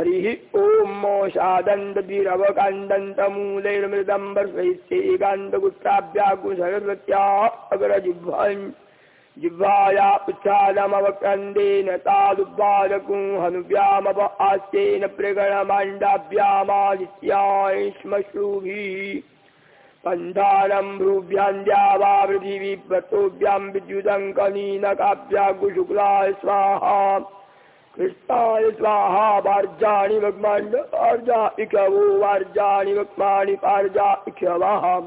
हरि ओम मोषादंड वीरवकांडंत मूलैर्मृदम्बरसहित्येकान्तगुत्राभ्याकुशरवृत्या अग्रजिह्वन्। जिह्वाया उच्छादमवक्रन्देन तादुब्बालकुं हनुव्यामव आस्येन प्रगणमाण्डाभ्यामादित्याश्मश्रूभिः पन्धानं भ्रूभ्यान्द्या वा पृथिवीव्रतोभ्यां विद्युदङ्कनीनकाभ्यागुशुक्ला स्वाहा। कृष्णाय स्वाहा वार्जाणि भगवान वार्जा इखवो वार्जाणि भगवानि वार्जा इखवाह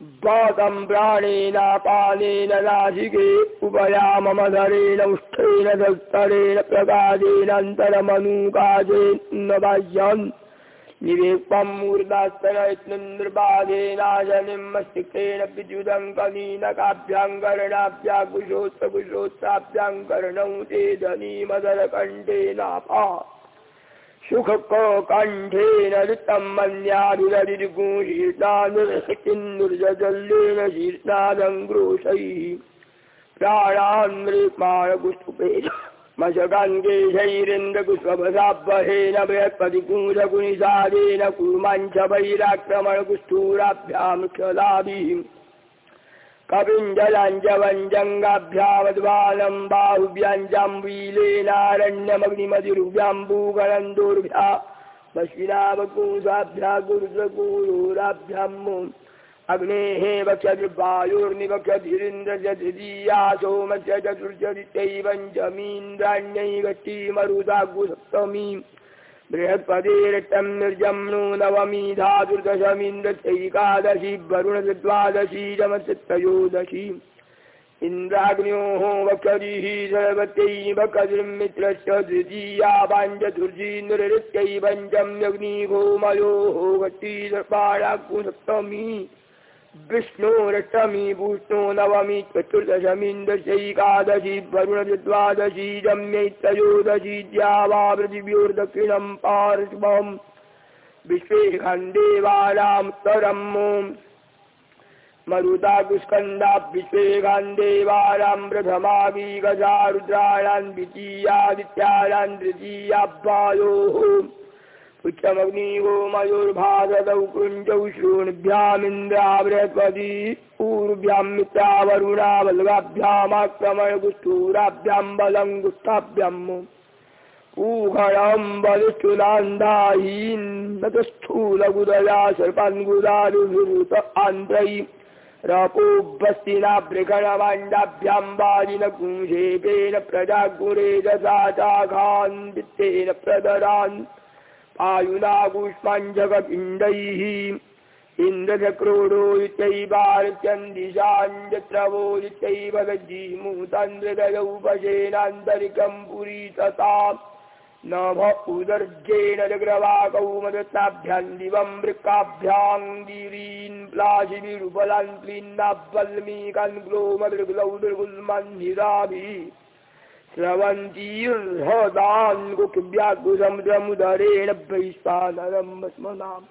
द्वादम्ब्राणेनापानेन नासिके उभया उष्ठेन विवेकं मूर्धास्तनयत्ननिर्बाधेनाशनिं मस्तिकेन विद्युदं कवीनकाभ्याङ्गरणाभ्याकुशोत्सकुशोत्साभ्याङ्करणौ ते धनीमदरकण्ठेनापा सुखकण्ठेन ऋतं मन्यादुरदिर्गुशीर्णानुर्हतिन्नुर्जल्लेन शीर्षादङ्ग्रोषैः। प्राणान्मृपाणगुष्टुपेन मशकाङ्गेशैरेन्द्रकुस्वभसाभ्रहेन बृहत्पतिकुंसकुनिषादेन कुर्माञ्च वैराक्रमणकुष्ठूराभ्यां क्षलाभिः कविञ्जलाञ्जवञ्जङ्गाभ्यावद्वालं बाहुव्याञ्जाम्बीलेनारण्यमग्निमधिरुभ्याम्बूगणन्दोर्भ्या पश्विनावकुंसाभ्या गुरुद्रकूरोराभ्याम् अग्ने वक्षद्वायुर्निवक्षधिरिन्द्रजधिया सोम चतुर्जदितैवञ्चमीन्द्राण्यै गट्टीमरुदाग्गुसप्तमीम् बृहत्पदेरट्टं निर्जम्नो नवमी धातुर्दशमीन्द्रैकादशी वरुणद्वादशी जमत्रयोदशी इन्द्राग्न्योः वक्षदिः सर्वत्यैवकदिर्मित्रश्च द्वितीया पाञ्चतुर्जीन्द्रैवञ्चम्यग्निघोमयोः गट्टी सर्पाणाग्गुसप्तमी विष्णोरष्टमी भूष्णो नवमी चतुर्दशमीन्दशैकादशी वरुणद्वादशी रम्यैत्रयोदशी द्यावा पृथिव्योर्दक्षिणं पार्श्वम् विश्वे खण्डेवानामुत्तरम् मरुताकुस्कन्दाः विश्वे खण्डेवानां प्रथमावी गजा रुद्राणां मयोर्भासदौ कुञ्जौ श्रोणिभ्यामिन्द्रा बृहस्पती ऊर्भ्यां मित्रावरुणा बलगाभ्यामाक्रमणगुष्ठूराभ्यां बलं गुष्ठाभ्यम् ऊघणं बलिष्ठुलान्धाहीन्नतस्थूलगुदया सर्पान्गुदारुभूत आन्ध्रै रपोभस्तिना बृगणमाण्डाभ्यां वाजिनकुंशेपेन प्रजागुरे दशा चाघान् वित्तेन प्रदरान् इत्यैवार्त्यन्दिशाञ्जत्रवो इत्यैव गज्जीमूतन्द्रदयौ पशेनान्तरिकं पुरीतता नभ उदर्जेण जग्रवाकौ मदत्ताभ्यां दिवं वृक्काभ्यां गिरीन् प्लाशिभिरुबलान् क्लीन्नावल्मीकान् ग्लोमदृग्लौ दृगुल्मन्निराभिः स्रवन्तीर्हदाङ्गुकिव्याकुसमुद्रेण वैश्वानरं स्मनाम्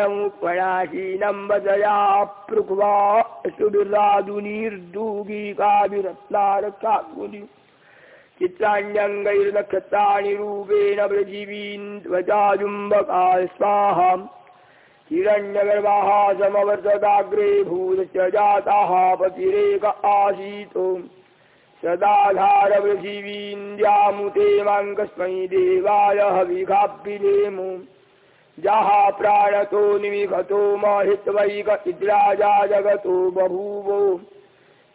विरजिल्लाभ्यार्गपुङ्गसेनापूर्वितामरीचीरविप्रभृन्निहारमुपणाहीनं वदया पृक्वा सुबिलादुनीर्दूगिकाभिरत्नारकाकुनि चित्राण्यङ्गैर्नक्षत्राणि रूपेण व्रजीवीन्द्वजाजुम्बका हिरण्यगर्भाः समवर्तदाग्रे भूतश्च जाताः पतिरेक आसीतो। सदाधारपृथिवीन्द्यामुते माङ्कस्मै देवाय हविघाभिधेमु जाः प्राणतो निविघतो महित्वैक इद्राजा जगतो बभूवो।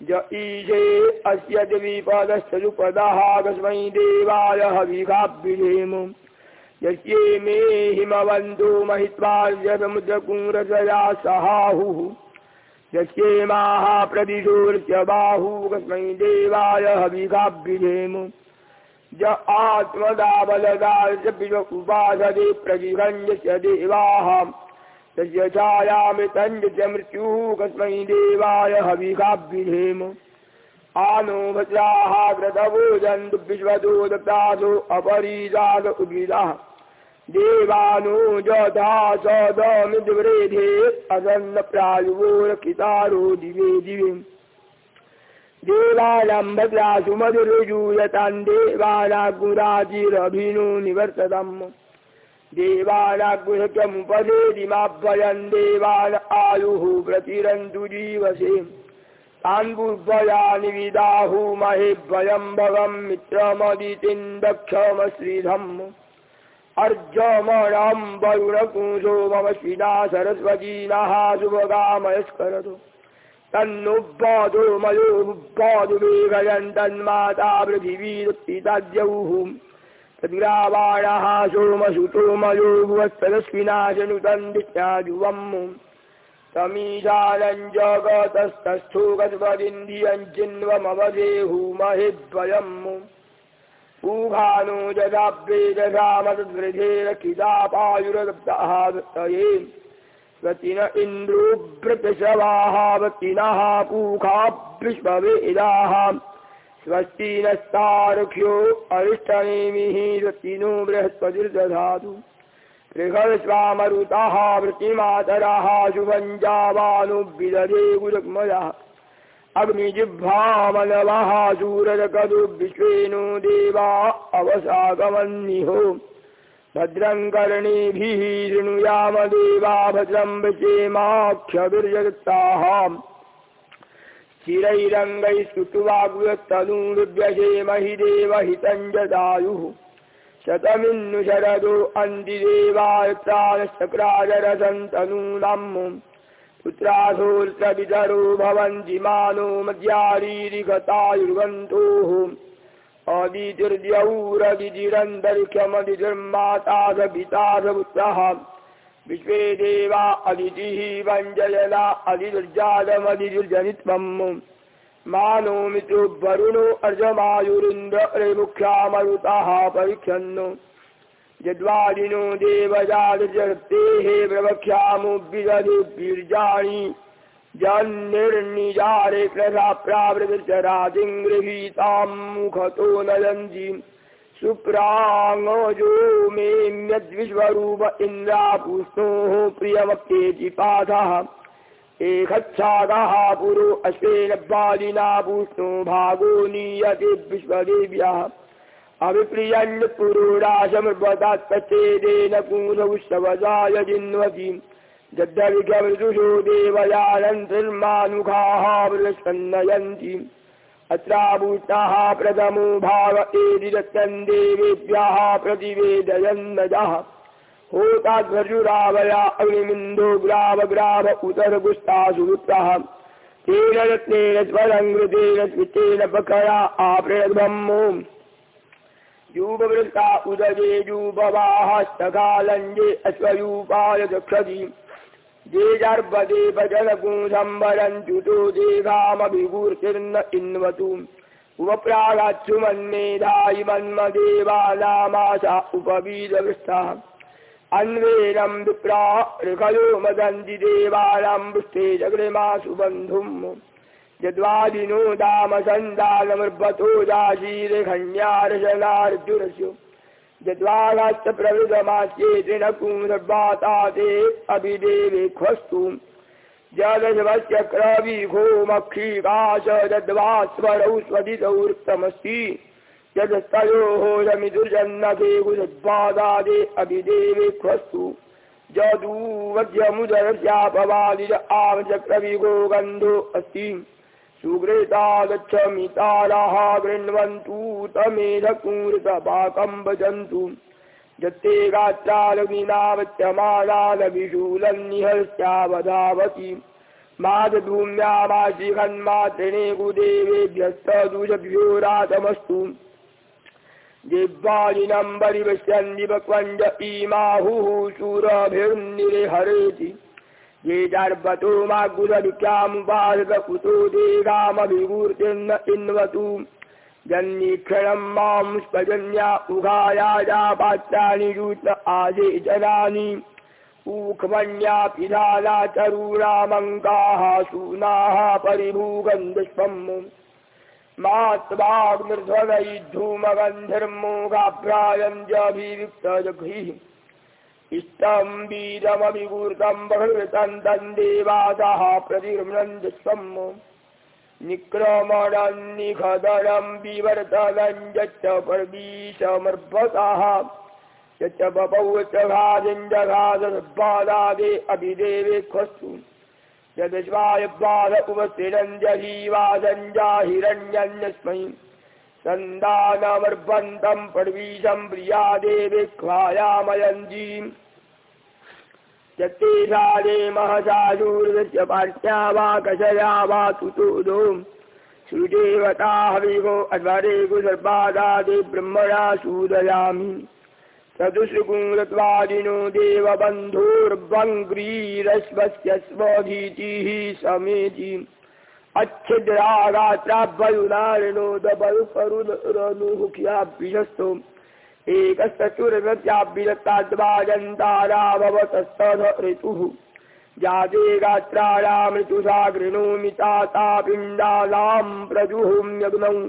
ज ईशे अस्य द्विपदश्चुपदः कस्मै देवाय हविघाभिधेमु यस्ये मे हिमवन्तो महित्वार्यसमुद्रकुङ्रसया सहाहुः यस्येमाः प्रदिशोर्च बाहू कस्मै देवाय हविकाभ्युधेमु ज आत्मदाबलदास्य उपासदे प्रतिभञ्जस्य देवाः। तस्य छायामृतञ्ज च मृत्युः कस्मै देवाय हविकाभ्युधेमु आनो भद्राः क्रतवो जन्तु विश्वतो दत्तासो अपरीजात उगिदाः देवानो जथा सदमिद्वृधे असन्नप्रायुवोरकितारो दिवे दिवे देवालम्भद्रासु मधुरुजूयतान् देवानागुराजिरभिनो निवर्ततम् देवानागुहत्यमुपदेदिमाभ्वयन् देवान आयुः प्रतिरन्तु जीवसे तान् पूर्वयानि विदाहुमहेभ्वयम् भवम् मित्रमदितिम् दक्षमश्रीधम् अर्जमणम् वरुणकुंसो मम श्रीना सरस्वतीनः शुभगामयस्करतु तन्नुब्बाधो मयोबुब्बाधु मेघयन् तन्माता पृथिवीरुत्थिताद्यौः तद्ग्रावाणः सोमसुतो मयो भुवत्सरस्विनाशनुतन् दित्याजुवम् तमीशानम् जगतस्तस्थो गतपदिन्धियम् चिन्वमवदेहुमहिद्वयम् ऊघानो जगाभ्रेदशामतद्वृधेरखिदापायुरब्दः वृत्तये स्वतिन इन्द्रोभृतशवाहावतिनः पूखाभ्युष्पवेदाः स्वस्ति नस्तारुख्यो अरिष्टनेमिः स्वतिनो बृहस्पतिर्दधातु बृहस्वामरुतः वृत्तिमातरः शुभञ्जावानुविदधे गुरुक्मयः अग्निजिह्वामनवः शूरकदु विश्वेनो देवा अवसागमन्निहो भद्रम् कर्णेभिः शृणुयाम देवा भद्रम् वचेमाक्षभिर्जगत्ताः चिरैरङ्गैः स्तुत्वाग्व्यस्तनूर्व्यशेमहि देवहितम् जदायुः शतमिन्नु शरदो अन्तिदेवात्रानश्चक्राजरसन्तनूनाम् पुत्रासोऽर्त्रवितरो भवन्ति मानो मद्यारीरिगतायुर्गन्तोः अदितिर्द्यौरदितिरन्तरिक्षमदितिर्माता स पिता स पुत्रः विश्वे देवा अदितिः वञ्जयना अदितिर्जातमदितिर्जनित्वम् मानोमितो वरुणो अर्जमायुरिन्द्रे मुख्यामरुतः परिक्षन्नो यद्वादिनो देवजातजर्तेः प्रवक्ष्यामो विदधि बीर्जाणि जन्निर्निजारे प्रसाप्रावृतचरादिङ्गृहीतां मुखतो नयन्ति। सुप्राङजो मेम्यद्विश्वरूप इन्द्रापुष्णोः प्रियमप्येति पाठः एकच्छादः पुरो अश्वेन बालिना पूष्णो भागो नीयते विश्वदेव्यः। अभिप्रियन्पुरोडाशमृपदात्तचेदेन पुंसौष्ठवजाय जिन्वति यद्यविगमृदुषो देवयानन्तिर्मानुखाः वृषन्नयन्ति अत्राभूताः प्रथमो भाव एदिदत्तन् देवेभ्यः प्रतिवेदयन्नजः अग्निमिन्दो ग्राव ग्राव उतरगुस्तासु वृत्तः तेन रत्नेन स्वरङ्कृतेन स्मितेन पकया आपृणब्रह्मो यूपवृत्ता उदये यूपवाहस्तकालञ्जे अश्वयूपाय चक्षति जेजर्वदे भजनकुंसम्बरञ्च्युतो देवामभिभूर्तिर्न इन्वतु उपप्रागाच्छुमन्मेधायि मन्मदेवानामाशा उपवीदवृष्टः अन्वेनम् विप्रा ऋखयो मदन्ति देवानाम् पृष्ठे जग्निमासु बन्धुम् यद्वादिनो दामसन्दानमर्भतो दाशीर्खण्यार्शनार्जुनस्यो यद्वागाश्च प्रवृतमास्येति न कुंसर्वाता ते अभिदेवे ख्वस्तु। जलशवस्य क्रविघोमक्षीकाश दद्वास्वरौ स्वदितौत्तमस्ति यदस्तयोरमिदुर्जन्नभिगुजद्वादादे अभिदेवे ख्वस्तु। आवचक्रविगो गन्धो अस्ति। सुग्रेतागच्छमिताराः गृह्णवन्तु तमेधकूरतपाकं भजन्तु जत्ते गात्रालविनावत्यमानालविशूलन्निहस्यावधावति गुदेवेभ्यस्तदुजभ्यो रातमस्तु जिह्वालिनम् परिपश्यन्दिवक्वञ्ज इमाहुः शूरभिर्निरिहरेति ये चार्वतो मागुरविख्यामुपासकुतो देगामभिगूर्तिर्न इन्वतु। जन्नीक्षणम् मां स्पजन्या उघायाजा पात्राणि रूत आजे जनानि। ऊखमन्या पिधाना चरूणामङ्काः शूनाः जभियुक्तजघ्रिः इष्टं वीरमभिगूर्तं भगवतं तं देवादः प्रतिगृह्णन्ति स्वम् निक्रमणं निखदनं विवर्तनं पर्वीशमर्भतः यच्च बपौ च घादिञ्जघादे अभिदेवे खस्तु यदश्वायबाध उपस्थिरञ्जहीवादञ्जाहिरण्यन्यस्मै सन्दानमर्भन्तं पर्वीशं प्रियादेवे ख्वायामयञ्जीम् यत्तेषादे महसायूर्दस्य पार्श्या वा कषया वा तुतोदो। सुदेवता हविवो अध्वरे कुसर्पादादे ब्रह्मणा सूदयामि चतुष्गुङ्गत्वादिनो देवबन्धोर्वङ्ग्रीरश्वस्य स्वधीतिः समेति। अच्छिद्रागात्राभयुनारिणोदबरुपरुरनुहुख्याभ्यस्तु एकस्तचुर्वत्याभिरताद्वाजन्ताराभवतस्तध ऋतुः जाते गात्राणां ऋतुषा गृणोमि ताता पिण्डानां प्रजुहुम्यग्नौ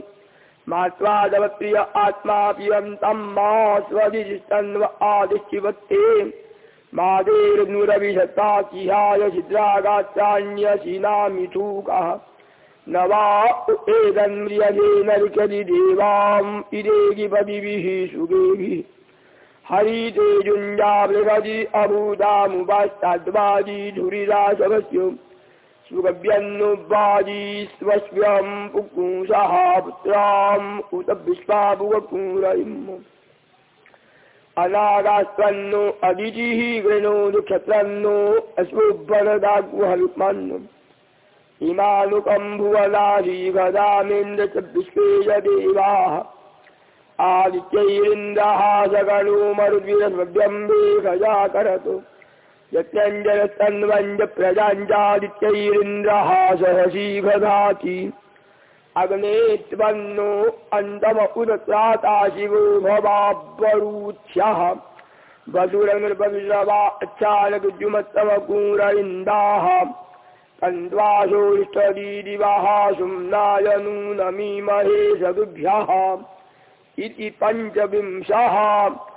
मास्वादवप्रिय आत्मापियन्तं मा स्वधिष्ठन्व आदिशिवत्ते मादेर्नुरविशताकिहाय छिद्रागात्राण्यशिनामिथूकः न वा उपेदन्म्रियजे नरिकरि देवाम् इदेगिपदिभिः सुगेभिः हरिते युञ्जावृगजि अभूदामुवास्ताद्वाजी धुरिराशवस्य सुगव्यन्नुवाजी स्वस्व्यम् पुपुंसः पुत्राम् उत विश्वाभुवपूरयिम् अनागास्त्वन्नो अदितिः गृणोदु क्षत्रन्नो अश्वुभरदाग्वहल्मन्नु इमानुकम्भुवनाशीगदामिन्द्र च विश्वेय देवाः आदित्यैरिन्द्रः सगणो मरुद्विरस्वभ्यम्बे गजा करतु सहसी गधाति अग्ने त्वन्नो अन्तम उदत्राता शिवो अच्छालकुजुमत्तमकूर इन्दाः कन्द्वासोष्टदीदिवः सुम्नाय नूनमीमहे सदुभ्यः इति पञ्चविंशः